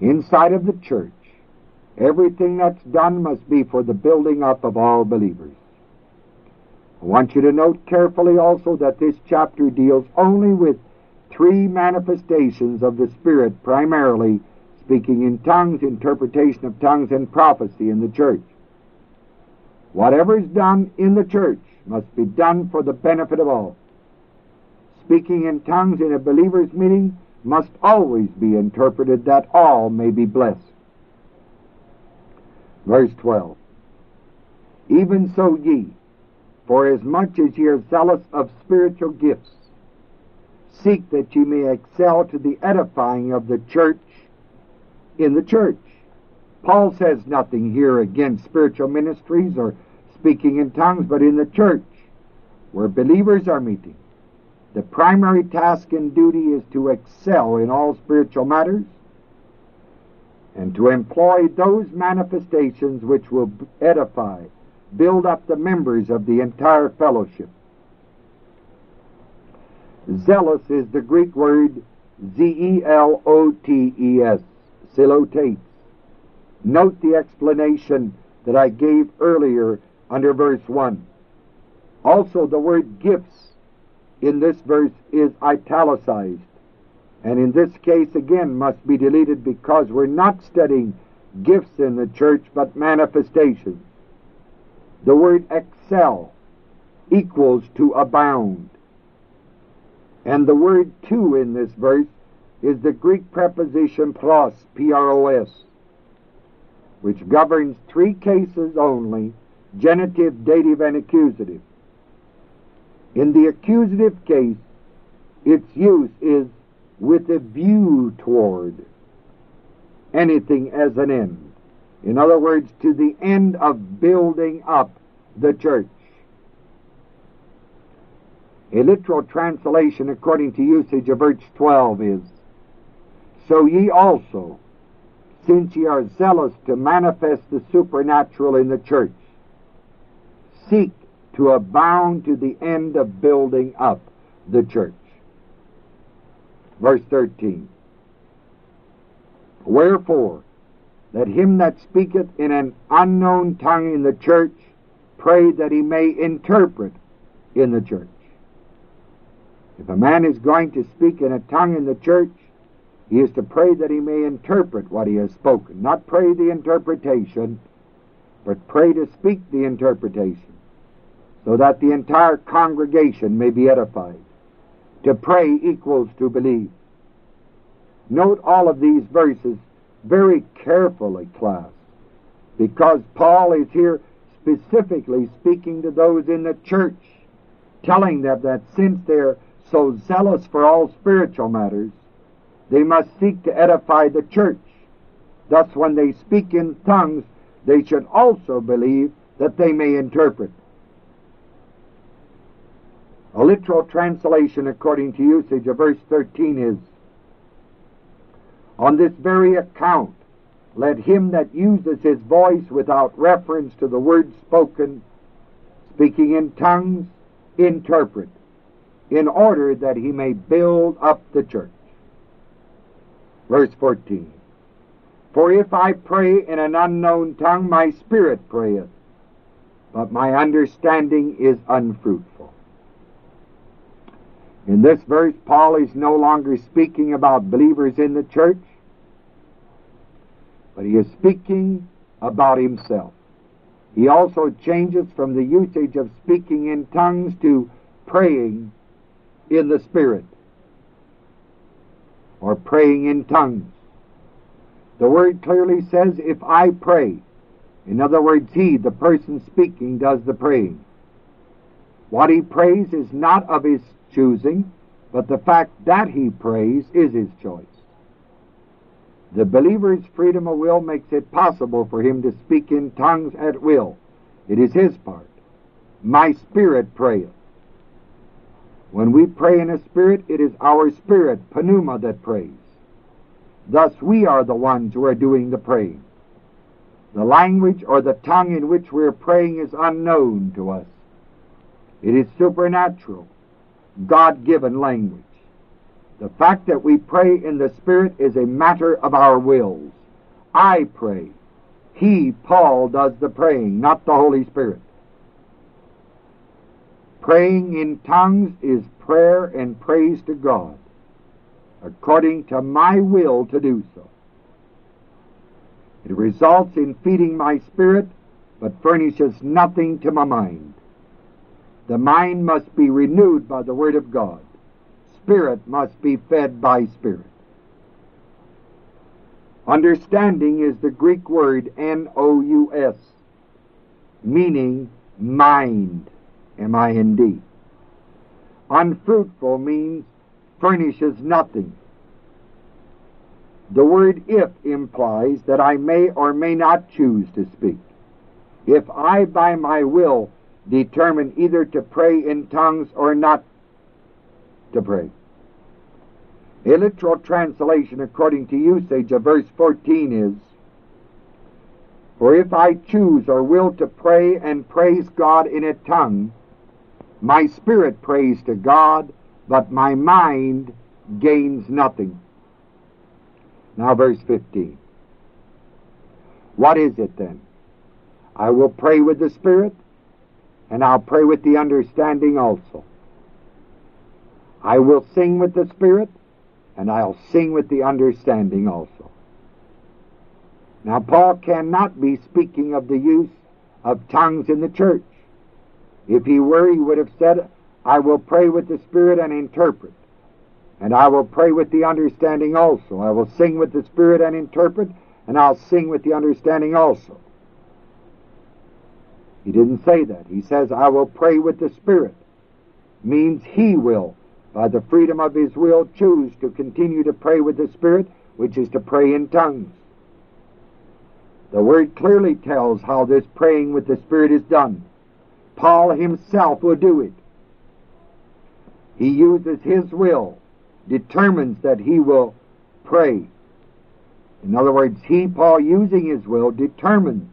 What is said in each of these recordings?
inside of the church, everything that's done must be for the building up of all believers. I want you to note carefully also that this chapter deals only with three manifestations of the Spirit, primarily speaking in tongues, interpretation of tongues, and prophecy in the church. Whatever is done in the church must be done for the benefit of all. Speaking in tongues in a believer's meeting must always be interpreted that all may be blessed. Verse 12. Even so ye, for as much as ye are zealous of spiritual gifts, seek that ye may excel to the edifying of the church in the church. Paul says nothing here against spiritual ministries or speaking in tongues, but in the church, where believers are meeting. The primary task and duty is to excel in all spiritual matters and to employ those manifestations which will edify, build up the members of the entire fellowship. Zealous is the Greek word Z-E-L-O-T-E-S, zelotes. Note the explanation that I gave earlier under verse 1. Also, the word gifts in this verse is italicized. And in this case, again, must be deleted because we're not studying gifts in the church, but manifestations. The word excel equals to abound. And the word to in this verse is the Greek preposition pros, P-R-O-S, which governs three cases only, genitive, dative, and accusative. In the accusative case, its use is with a view toward anything as an end. In other words, to the end of building up the church. A literal translation according to usage of verse 12 is, So ye also, since ye are zealous to manifest the supernatural in the church, seek to abound to the end of building up the church. Verse 13. Wherefore, let him that speaketh in an unknown tongue in the church pray that he may interpret in the church. If a man is going to speak in a tongue in the church, he is to pray that he may interpret what he has spoken. Not pray the interpretation, but pray to speak the interpretation, so that the entire congregation may be edified. To pray equals to believe. Note all of these verses very carefully, class, because Paul is here specifically speaking to those in the church, telling them that since they're so zealous for all spiritual matters, they must seek to edify the church. Thus, when they speak in tongues, they should also believe that they may interpret. A literal translation, according to usage of verse 13, is On this very account, let him that uses his voice without reference to the words spoken, speaking in tongues, interpret in order that he may build up the church. Verse 14. For if I pray in an unknown tongue, my spirit prayeth, but my understanding is unfruitful. In this verse, Paul is no longer speaking about believers in the church, but he is speaking about himself. He also changes from the usage of speaking in tongues to praying in the Spirit or praying in tongues. The word clearly says, if I pray. In other words, he, the person speaking, does the praying. What he prays is not of his choosing, but the fact that he prays is his choice. The believer's freedom of will makes it possible for him to speak in tongues at will. It is his part. My spirit prayeth. When we pray in a spirit, it is our spirit, pneuma, that prays. Thus we are the ones who are doing the praying. The language or the tongue in which we are praying is unknown to us. It is supernatural, God-given language. The fact that we pray in the Spirit is a matter of our wills. I pray. He, Paul, does the praying, not the Holy Spirit. Praying in tongues is prayer and praise to God, according to my will to do so. It results in feeding my spirit, but furnishes nothing to my mind. The mind must be renewed by the Word of God. Spirit must be fed by Spirit. Understanding is the Greek word N-O-U-S, meaning mind, M-I-N-D. Unfruitful means furnishes nothing. The word if implies that I may or may not choose to speak. If I by my will determine either to pray in tongues or not to pray. A literal translation according to usage of verse 14 is, For if I choose or will to pray and praise God in a tongue, my spirit prays to God, but my mind gains nothing. Now verse 15. What is it then? I will pray with the Spirit, and I'll pray with the understanding also. I will sing with the Spirit, and I'll sing with the understanding also. Now, Paul cannot be speaking of the use of tongues in the church. If he were, he would have said, I will pray with the Spirit and interpret. And I will pray with the understanding also. I will sing with the Spirit and interpret, and I'll sing with the understanding also. He didn't say that. He says, I will pray with the Spirit. Means he will by the freedom of his will, choose to continue to pray with the Spirit, which is to pray in tongues. The Word clearly tells how this praying with the Spirit is done. Paul himself will do it. He uses his will, determines that he will pray. In other words, he, Paul, using his will, determines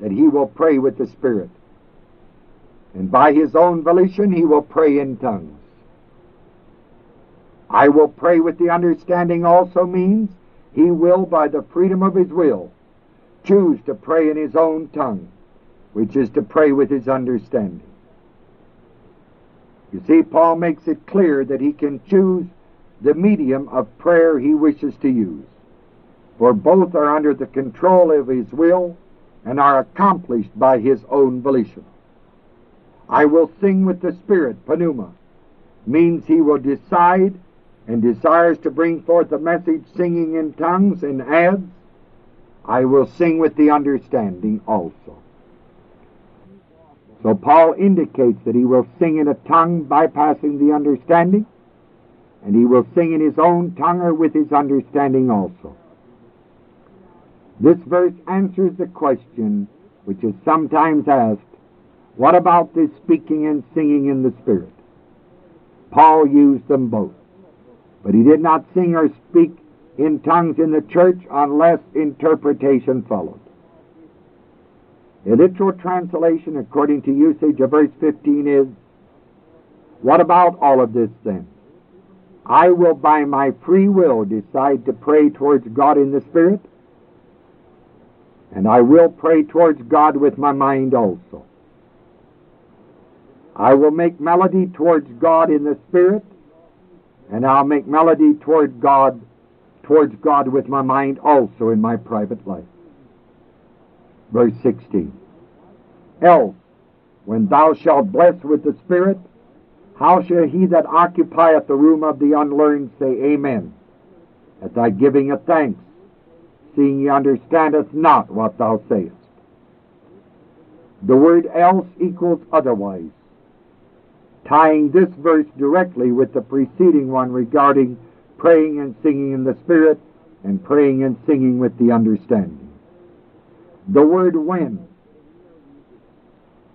that he will pray with the Spirit. And by his own volition, he will pray in tongues. I will pray with the understanding also means he will, by the freedom of his will, choose to pray in his own tongue, which is to pray with his understanding. You see, Paul makes it clear that he can choose the medium of prayer he wishes to use, for both are under the control of his will and are accomplished by his own volition. I will sing with the Spirit, pneuma, means he will decide and desires to bring forth a message singing in tongues and adds, I will sing with the understanding also. So Paul indicates that he will sing in a tongue bypassing the understanding, and he will sing in his own tongue or with his understanding also. This verse answers the question which is sometimes asked, what about this speaking and singing in the Spirit? Paul used them both. But he did not sing or speak in tongues in the church unless interpretation followed. A literal translation, according to usage of verse 15, is What about all of this then? I will by my free will decide to pray towards God in the Spirit, and I will pray towards God with my mind also. I will make melody towards God in the Spirit, and I'll make melody toward God, towards God with my mind also in my private life. Verse 16. Else, when thou shalt bless with the Spirit, how shall he that occupieth the room of the unlearned say Amen at thy giving of thanks, seeing he understandeth not what thou sayest? The word else equals otherwise tying this verse directly with the preceding one regarding praying and singing in the Spirit and praying and singing with the understanding. The word when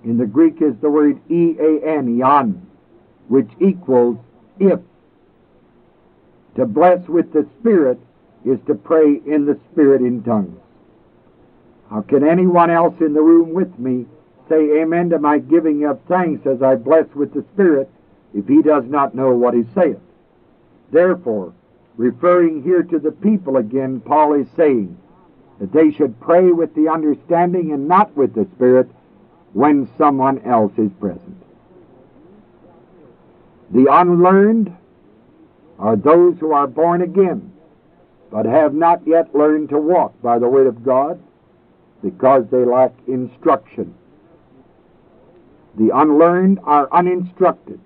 in the Greek is the word E-A-N, ean, which equals if. To bless with the Spirit is to pray in the Spirit in tongues. How can anyone else in the room with me say amen to my giving of thanks as I bless with the Spirit if he does not know what he saith. Therefore, referring here to the people again, Paul is saying that they should pray with the understanding and not with the Spirit when someone else is present. The unlearned are those who are born again, but have not yet learned to walk by the Word of God because they lack instruction. The unlearned are uninstructed.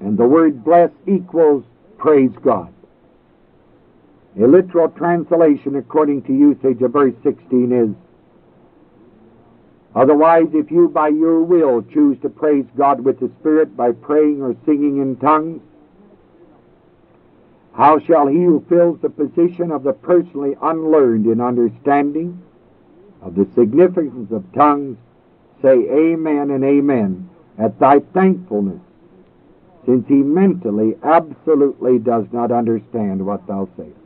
And the word bless equals praise God. A literal translation according to usage of verse 16 is, Otherwise, if you by your will choose to praise God with the Spirit by praying or singing in tongues, how shall he who fills the position of the personally unlearned in understanding of the significance of tongues say amen and amen at thy thankfulness, since he mentally absolutely does not understand what thou sayest?